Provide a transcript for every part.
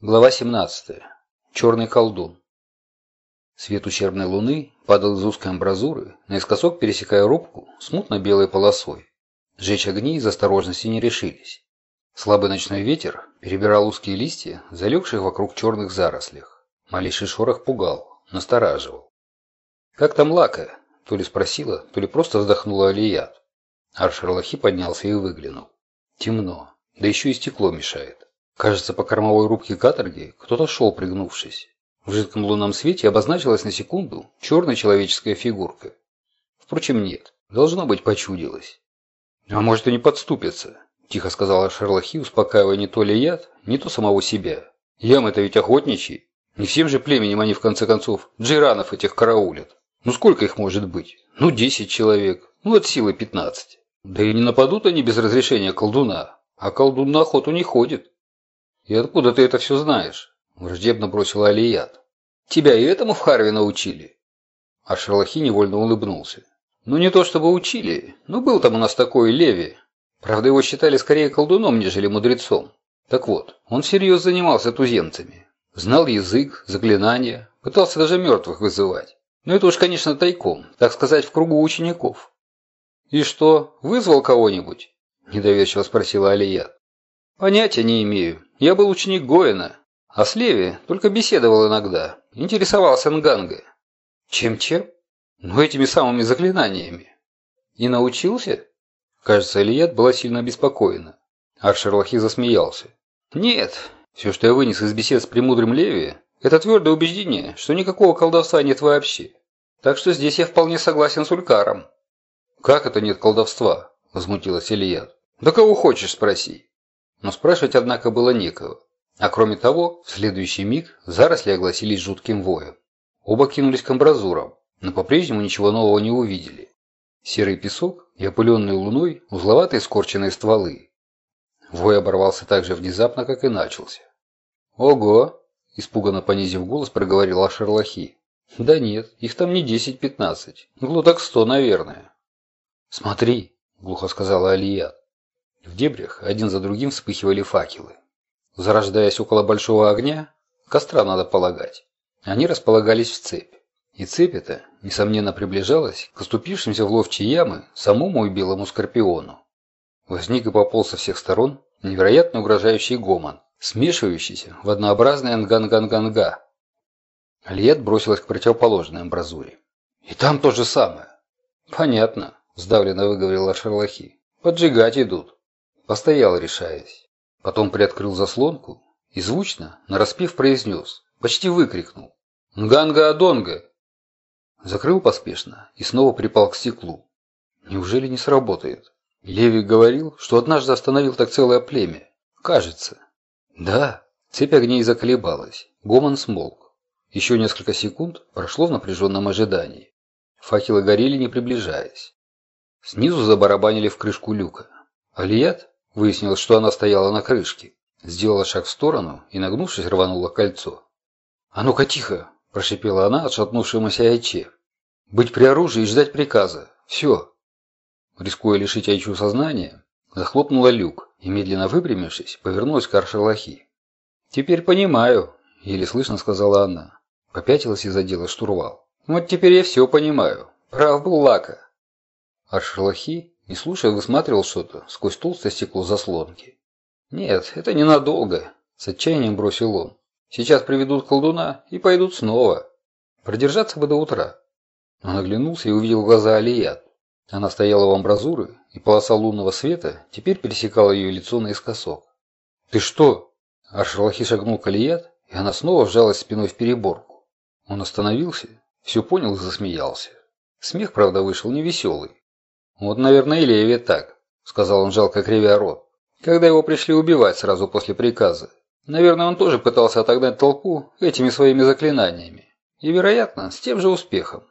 Глава 17. Черный колдун. Свет ущербной луны падал из узкой амбразуры, наискосок пересекая рубку смутно белой полосой. Сжечь огни из осторожности не решились. Слабый ночной ветер перебирал узкие листья, залегших вокруг черных зарослях. Малейший шорох пугал, настораживал. «Как там Лака?» – то ли спросила, то ли просто вздохнула Алият. Аршерлахи поднялся и выглянул. Темно, да еще и стекло мешает. Кажется, по кормовой рубке каторги кто-то шел, пригнувшись. В жидком лунном свете обозначилась на секунду черная человеческая фигурка. Впрочем, нет. Должно быть, почудилось. «А может, и не подступится», – тихо сказала Шерлахи, успокаивая не то ли яд, не то самого себя. «Ямы-то ведь охотничьи. Не всем же племенем они, в конце концов, джиранов этих караулят. Ну сколько их может быть? Ну, десять человек. Ну, от силы пятнадцать. Да и не нападут они без разрешения колдуна. А колдун на охоту не ходит. «И откуда ты это все знаешь?» – враждебно бросила Алият. «Тебя и этому в Харве научили?» А Шерлахи невольно улыбнулся. «Ну не то чтобы учили, но был там у нас такой Леви. Правда, его считали скорее колдуном, нежели мудрецом. Так вот, он всерьез занимался туземцами. Знал язык, заклинания, пытался даже мертвых вызывать. Но это уж, конечно, тайком, так сказать, в кругу учеников». «И что, вызвал кого-нибудь?» – недоверчиво спросила Алият. «Понятия не имею. Я был ученик Гоина, а с Леви только беседовал иногда, интересовался Нганга. Чем-чем? Ну, этими самыми заклинаниями. И научился? Кажется, Алият была сильно обеспокоена. А Шерлахи засмеялся. Нет, все, что я вынес из бесед с премудрым Леви, это твердое убеждение, что никакого колдовства нет вообще. Так что здесь я вполне согласен с Улькаром. «Как это нет колдовства?» – возмутилась Илья. «Да кого хочешь спроси». Но спрашивать, однако, было некого. А кроме того, в следующий миг заросли огласились жутким воем. Оба кинулись к амбразурам, но по-прежнему ничего нового не увидели. Серый песок и опыленные луной узловатые скорченные стволы. Вой оборвался так же внезапно, как и начался. «Ого!» – испуганно понизив голос, проговорил Ашерлахи. «Да нет, их там не десять-пятнадцать, глоток сто, наверное». «Смотри!» – глухо сказала Алият. В дебрях один за другим вспыхивали факелы. Зарождаясь около большого огня, костра надо полагать, они располагались в цепь. И цепь эта, несомненно, приближалась к оступившимся в ловчие ямы самому и белому скорпиону. Возник и пополз со всех сторон невероятно угрожающий гомон, смешивающийся в однообразное нганганганга. Лиет бросилась к противоположной амбразуре. «И там то же самое!» «Понятно», – сдавленно выговорила Шерлахи. «Поджигать идут». Постоял, решаясь. Потом приоткрыл заслонку и звучно, нараспев, произнес, почти выкрикнул. «Нганга-адонга!» Закрыл поспешно и снова припал к стеклу. Неужели не сработает? Леви говорил, что однажды остановил так целое племя. Кажется. Да. Цепь огней заколебалась. Гомон смолк. Еще несколько секунд прошло в напряженном ожидании. Факелы горели, не приближаясь. Снизу забарабанили в крышку люка. Алият, Выяснилось, что она стояла на крышке. Сделала шаг в сторону и, нагнувшись, рванула кольцо. «А ну-ка тихо!» – прошипела она, отшатнувшемуся Айче. «Быть при оружии и ждать приказа. Все!» Рискуя лишить Айчу сознания, захлопнула люк и, медленно выпрямившись, повернулась к Аршалахи. «Теперь понимаю», – еле слышно сказала она. Попятилась и задела штурвал. «Вот теперь я все понимаю. Прав был Лака». Аршалахи не слушая, высматривал что-то сквозь толстое стекло заслонки. «Нет, это ненадолго», – с отчаянием бросил он. «Сейчас приведут колдуна и пойдут снова. Продержаться бы до утра». Он оглянулся и увидел глаза Алият. Она стояла в амбразуры, и полоса лунного света теперь пересекала ее лицо наискосок. «Ты что?» Аршалахи шагнул к Алият, и она снова вжалась спиной в переборку. Он остановился, все понял и засмеялся. Смех, правда, вышел невеселый. «Вот, наверное, и Леви так», — сказал он жалко кривя рот. «Когда его пришли убивать сразу после приказа. Наверное, он тоже пытался отогнать толпу этими своими заклинаниями. И, вероятно, с тем же успехом».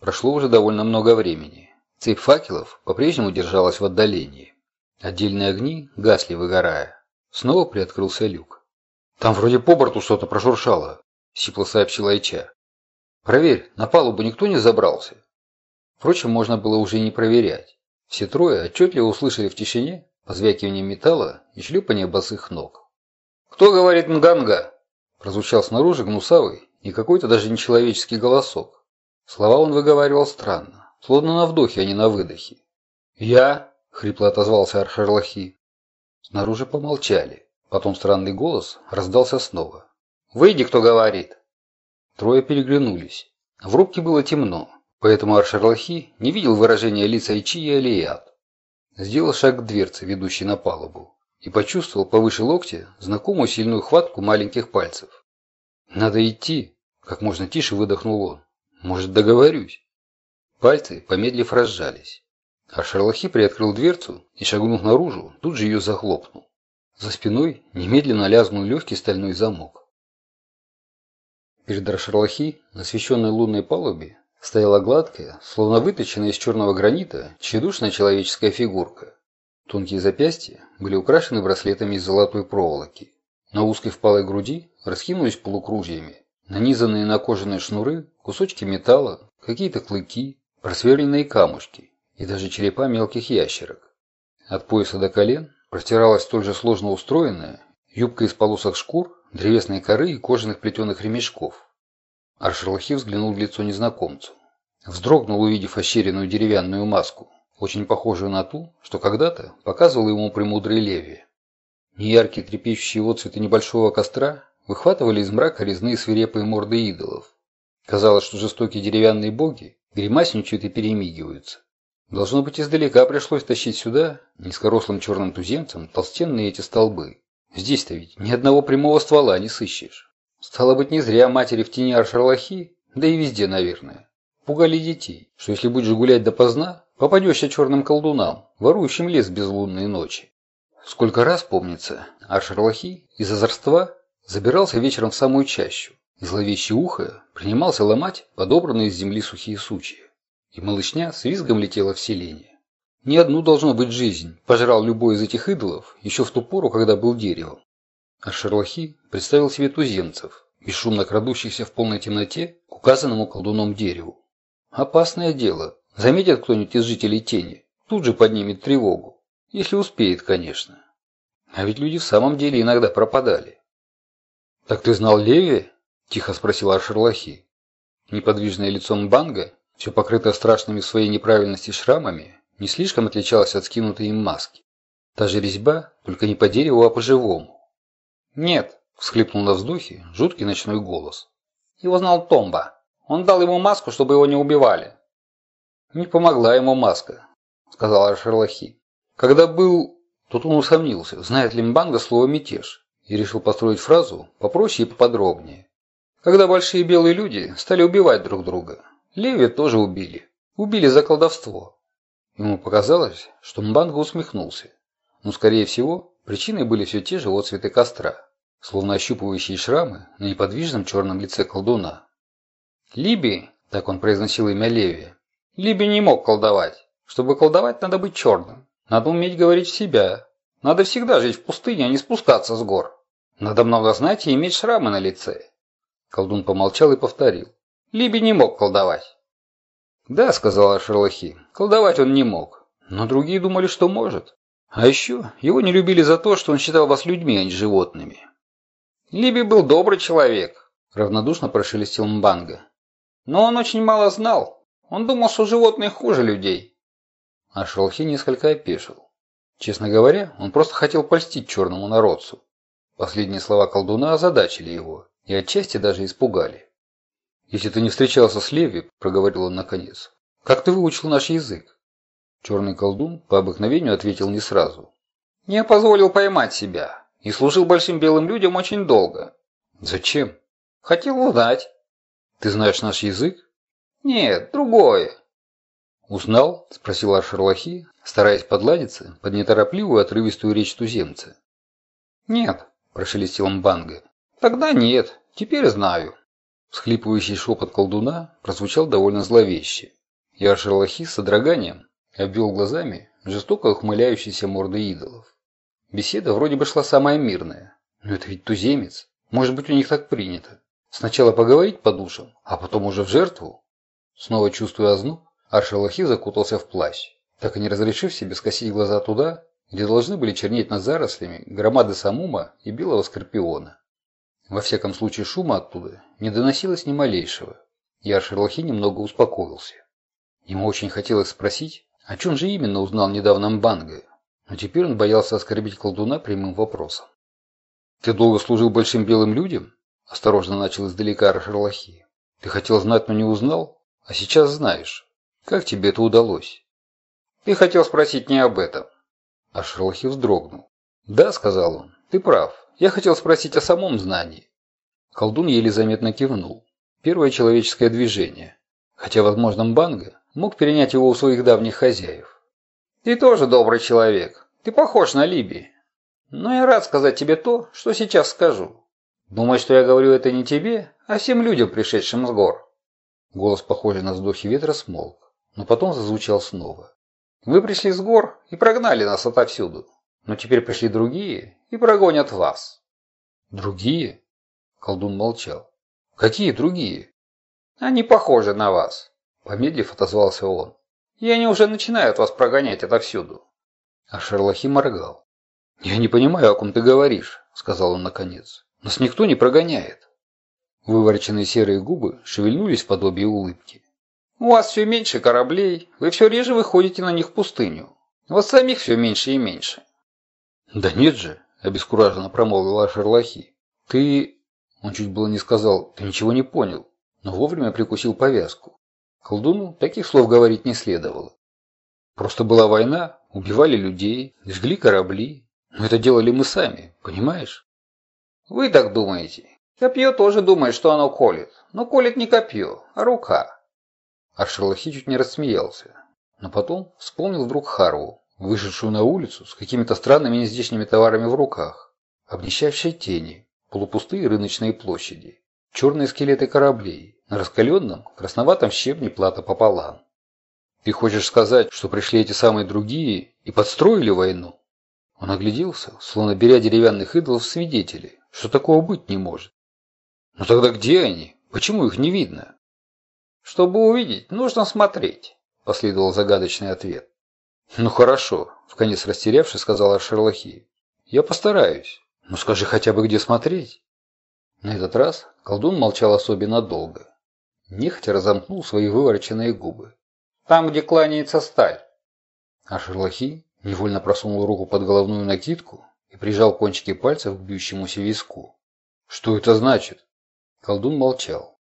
Прошло уже довольно много времени. Цепь факелов по-прежнему держалась в отдалении. Отдельные огни гасли, выгорая. Снова приоткрылся люк. «Там вроде по борту что-то прошуршало», — сипло сообщила Айча. «Проверь, на палубу никто не забрался?» Впрочем, можно было уже не проверять. Все трое отчетливо услышали в тишине позвякивание металла и шлепание босых ног. «Кто говорит Нганга?» Прозвучал снаружи гнусавый и какой-то даже нечеловеческий голосок. Слова он выговаривал странно, словно на вдохе, а не на выдохе. «Я?» — хрипло отозвался Аршерлахи. Снаружи помолчали. Потом странный голос раздался снова. «Выйди, кто говорит!» Трое переглянулись. В рубке было темно, поэтому Аршерлахи не видел выражения лица Ичи и Алият. Сделал шаг к дверце, ведущей на палубу, и почувствовал повыше локтя знакомую сильную хватку маленьких пальцев. «Надо идти!» – как можно тише выдохнул он. «Может, договорюсь?» Пальцы, помедлив, разжались. А Шерлахи приоткрыл дверцу и, шагнув наружу, тут же ее захлопнул. За спиной немедленно лязгнул легкий стальной замок. Перед Аршерлахи на освещенной лунной палубе стояла гладкая, словно выточенная из черного гранита, тщедушная человеческая фигурка. Тонкие запястья были украшены браслетами из золотой проволоки. На узкой впалой груди раскинулись полукружьями, нанизанные на кожаные шнуры, кусочки металла, какие-то клыки, просверленные камушки и даже черепа мелких ящерок. От пояса до колен простиралась столь же сложно устроенная юбка из полосок шкур, древесной коры и кожаных плетеных ремешков. Аршерлахи взглянул в лицо незнакомцу. Вздрогнул, увидев ощеренную деревянную маску, очень похожую на ту, что когда-то показывал ему премудрый Леви. Неяркие трепещущие отцветы небольшого костра выхватывали из мрака резные свирепые морды идолов. Казалось, что жестокие деревянные боги гримасничают и перемигиваются. Должно быть, издалека пришлось тащить сюда, низкорослым черным туземцам, толстенные эти столбы. Здесь-то ведь ни одного прямого ствола не сыщешь. Стало быть, не зря матери в тени Аршерлахи, да и везде, наверное, пугали детей, что если будешь гулять допоздна, попадешься черным колдунам, ворующим лес без лунной ночи. Сколько раз, помнится, Аршерлахи из озорства забирался вечером в самую чащу, и зловещее ухо принимался ломать подобранные из земли сухие сучья и малышня с визгом летела в селение. Ни одну должно быть жизнь, пожрал любой из этих идолов еще в ту пору, когда был деревом. А Шерлахи представил себе туземцев, бесшумно крадущихся в полной темноте к указанному колдуном дереву. Опасное дело. Заметит кто-нибудь из жителей тени, тут же поднимет тревогу. Если успеет, конечно. А ведь люди в самом деле иногда пропадали. «Так ты знал Леви?» – тихо спросил Аршерлахи. Неподвижное лицо Мбанга все покрытое страшными в своей неправильности шрамами, не слишком отличалось от скинутой им маски. Та же резьба, только не по дереву, а по-живому. «Нет», – всхлипнул на вздохе жуткий ночной голос. «Его знал Томба. Он дал ему маску, чтобы его не убивали». «Не помогла ему маска», – сказала Шерлахи. «Когда был...» Тут он усомнился, знает ли Мбанга слово «мятеж», и решил построить фразу попроще и поподробнее. Когда большие белые люди стали убивать друг друга, Леви тоже убили. Убили за колдовство. Ему показалось, что Мбанга усмехнулся. Но, скорее всего, причиной были все те же отцветы костра, словно ощупывающие шрамы на неподвижном черном лице колдуна. Либи, так он произносил имя Леви, Либи не мог колдовать. Чтобы колдовать, надо быть черным. Надо уметь говорить в себя. Надо всегда жить в пустыне, а не спускаться с гор. Надо много знать и иметь шрамы на лице. Колдун помолчал и повторил. Либи не мог колдовать. «Да», — сказала Шерлахи, — «колдовать он не мог. Но другие думали, что может. А еще его не любили за то, что он считал вас людьми, а не животными». «Либи был добрый человек», — равнодушно прошелестел Мбанга. «Но он очень мало знал. Он думал, что животные хуже людей». А Шерлахи несколько опешил. Честно говоря, он просто хотел польстить черному народцу. Последние слова колдуна озадачили его и отчасти даже испугали. «Если ты не встречался с Леви», – проговорил он наконец, – «как ты выучил наш язык?» Черный колдун по обыкновению ответил не сразу. «Не позволил поймать себя и служил большим белым людям очень долго». «Зачем?» «Хотел узнать». «Ты знаешь наш язык?» «Нет, другое». «Узнал?» – спросил Аршерлахи, стараясь подладиться под неторопливую отрывистую речь туземца. «Нет», – прошелестел Мбанга. «Тогда нет, теперь знаю». Всхлипывающий шепот колдуна прозвучал довольно зловеще. И Аршерлахи с содроганием обвел глазами жестоко ухмыляющиеся морды идолов. Беседа вроде бы шла самая мирная. Но это ведь туземец. Может быть, у них так принято. Сначала поговорить по душам, а потом уже в жертву. Снова чувствуя озноб, Аршалахи закутался в плащ, так и не разрешив себе скосить глаза туда, где должны были чернеть над зарослями громады самума и белого скорпиона. Во всяком случае шума оттуда не доносилось ни малейшего, и Аршерлахи немного успокоился. Ему очень хотелось спросить, о чем же именно узнал недавно Мбанга, но теперь он боялся оскорбить колдуна прямым вопросом. «Ты долго служил большим белым людям?» – осторожно начал издалека Аршерлахи. «Ты хотел знать, но не узнал? А сейчас знаешь. Как тебе это удалось?» «Ты хотел спросить не об этом». Аршерлахи вздрогнул. «Да», – сказал он, – «ты прав. Я хотел спросить о самом знании». Колдун еле заметно кивнул. Первое человеческое движение. Хотя, возможно, Мбанга мог перенять его у своих давних хозяев. «Ты тоже добрый человек. Ты похож на Либи. Но я рад сказать тебе то, что сейчас скажу. Думай, что я говорю это не тебе, а всем людям, пришедшим с гор». Голос, похожий на вздохи ветра, смолк, но потом зазвучал снова. «Вы пришли с гор и прогнали нас отовсюду. Но теперь пришли другие и прогонят вас». «Другие?» Колдун молчал. «Какие другие?» «Они похожи на вас. Помедлив, отозвался он. «И они уже начинают вас прогонять отовсюду». А Шерлахи моргал. «Я не понимаю, о ком ты говоришь», — сказал он наконец. «Нас никто не прогоняет». Вывороченные серые губы шевельнулись в подобие улыбки. «У вас все меньше кораблей, вы все реже выходите на них в пустыню. Вас самих все меньше и меньше». «Да нет же», — обескураженно промолвила Шерлахи. «Ты...» — он чуть было не сказал, «ты ничего не понял», но вовремя прикусил повязку. Колдуну таких слов говорить не следовало. Просто была война, убивали людей, жгли корабли. Но это делали мы сами, понимаешь? Вы так думаете. Копье тоже думает, что оно колет. Но колет не копье, а рука. А Шерлахи чуть не рассмеялся. Но потом вспомнил вдруг Харву, вышедшую на улицу с какими-то странными нездешними товарами в руках. Обнищавшие тени, полупустые рыночные площади, черные скелеты кораблей, на раскаленном, красноватом щебне плата пополам. Ты хочешь сказать, что пришли эти самые другие и подстроили войну? Он огляделся, словно беря деревянных идолов свидетелей, что такого быть не может. Но тогда где они? Почему их не видно? Чтобы увидеть, нужно смотреть, последовал загадочный ответ. Ну хорошо, вконец растерявшись, сказала Шерлахи. Я постараюсь. Но скажи хотя бы, где смотреть. На этот раз колдун молчал особенно долго нехотя разомкнул свои вывороченные губы. «Там, где кланяется сталь!» А Шерлахи невольно просунул руку под головную накидку и прижал кончики пальцев к бьющемуся виску. «Что это значит?» Колдун молчал.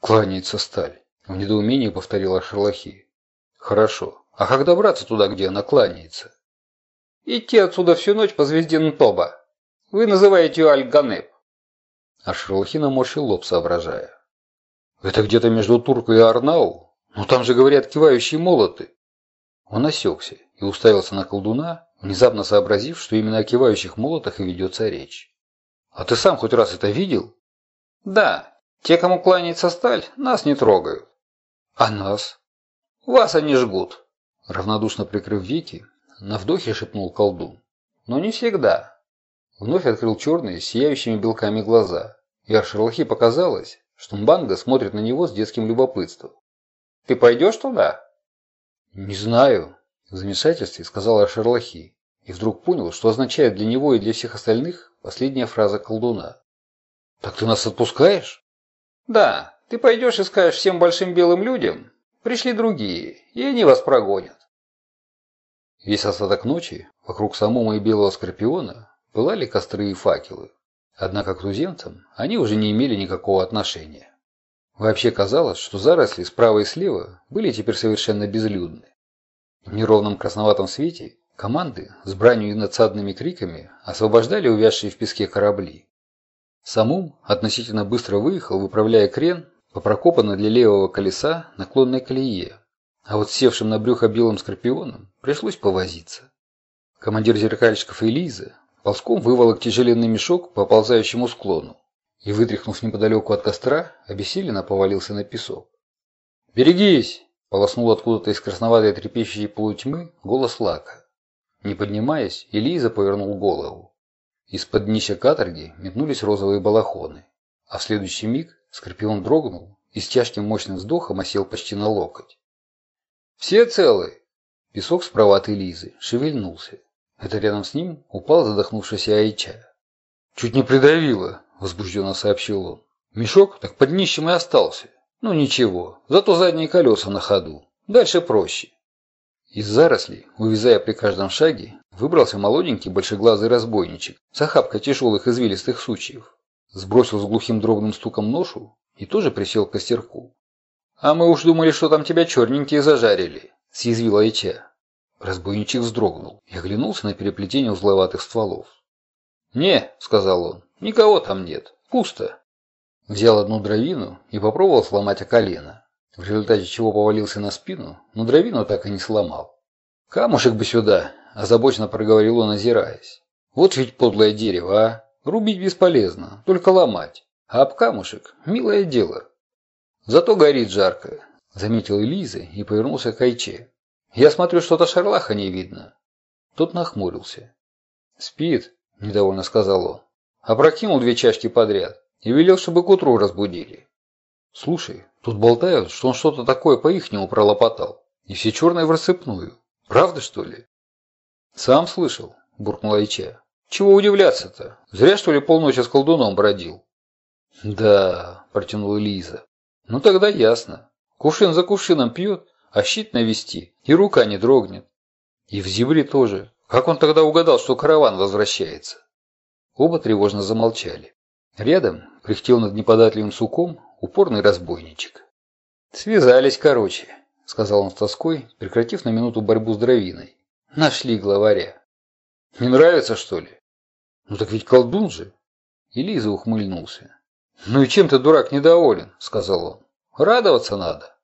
«Кланяется сталь», — в недоумении повторила Шерлахи. «Хорошо. А как добраться туда, где она кланяется?» «Идти отсюда всю ночь по звезде Нтоба. Вы называете ее Аль-Ганеб». А Шерлахи наморщил лоб, соображая. Это где-то между Туркой и Арнау? Ну там же, говорят, кивающие молоты. Он осекся и уставился на колдуна, внезапно сообразив, что именно о кивающих молотах и ведется речь. «А ты сам хоть раз это видел?» «Да. Те, кому кланяется сталь, нас не трогают». «А нас?» «Вас они жгут». Равнодушно прикрыв веки, на вдохе шепнул колдун. «Но не всегда». Вновь открыл черные, сияющими белками глаза, и Аршерлахи показалось, что Мбанга смотрит на него с детским любопытством. «Ты пойдешь туда?» «Не знаю», – в замешательстве сказала Шерлахи, и вдруг понял, что означает для него и для всех остальных последняя фраза колдуна. «Так ты нас отпускаешь?» «Да, ты пойдешь и скажешь всем большим белым людям, пришли другие, и они вас прогонят». Весь остаток ночи вокруг самого и белого скорпиона пылали костры и факелы. Однако к туземцам они уже не имели никакого отношения. Вообще казалось, что заросли справа и слева были теперь совершенно безлюдны. В неровном красноватом свете команды с бранью и надсадными криками освобождали увязшие в песке корабли. Самум относительно быстро выехал, выправляя крен по прокопанной для левого колеса наклонной колее, а вот севшим на брюхо белым скорпионом пришлось повозиться. Командир зеркальщиков Элиза Ползком выволок тяжеленный мешок по ползающему склону и, вытряхнув неподалеку от костра, обессиленно повалился на песок. «Берегись!» – полоснул откуда-то из красноватой трепещущей полутьмы голос Лака. Не поднимаясь, Элиза повернул голову. Из-под днища каторги метнулись розовые балахоны, а в следующий миг Скорпион дрогнул и с тяжким мощным вздохом осел почти на локоть. «Все целы?» Песок справа от Элизы шевельнулся. Это рядом с ним упал задохнувшийся Айча. «Чуть не придавило», – возбужденно сообщил он. «Мешок так под днищем и остался. Ну ничего, зато задние колеса на ходу. Дальше проще». Из зарослей, увязая при каждом шаге, выбрался молоденький большеглазый разбойничек с охапкой тяжелых извилистых сучьев. Сбросил с глухим дробным стуком ношу и тоже присел к костерку. «А мы уж думали, что там тебя черненькие зажарили», – съязвила Ича. Разбойничек вздрогнул и оглянулся на переплетение узловатых стволов. «Не», – сказал он, – «никого там нет. Пусто». Взял одну дровину и попробовал сломать о колено, в результате чего повалился на спину, но дровину так и не сломал. «Камушек бы сюда», – озабоченно проговорил он, озираясь. «Вот ведь подлое дерево, а! Рубить бесполезно, только ломать. А об камушек – милое дело». «Зато горит жарко», – заметил Элиза и повернулся к Айче. «Я смотрю, что-то шарлаха не видно». Тот нахмурился. «Спит», – недовольно сказал он. Опрокинул две чашки подряд и велел, чтобы к утру разбудили. Слушай, тут болтают, что он что-то такое по-ихнему пролопотал. И все черные в рассыпную. Правда, что ли? Сам слышал, буркнула Ича. Чего удивляться-то? Зря, что ли, полночи с колдуном бродил? Да, протянула Лиза. Ну тогда ясно. Кувшин за кувшином пьет, а щит навести, и рука не дрогнет. И в зебре тоже. Как он тогда угадал, что караван возвращается? Оба тревожно замолчали. Рядом кряхтел над неподатливым суком упорный разбойничек. «Связались, короче», — сказал он с тоской, прекратив на минуту борьбу с дровиной. «Нашли главаря». «Не нравится, что ли?» «Ну так ведь колдун же». И Лиза ухмыльнулся. «Ну и чем ты, дурак, недоволен?» — сказал он. «Радоваться надо».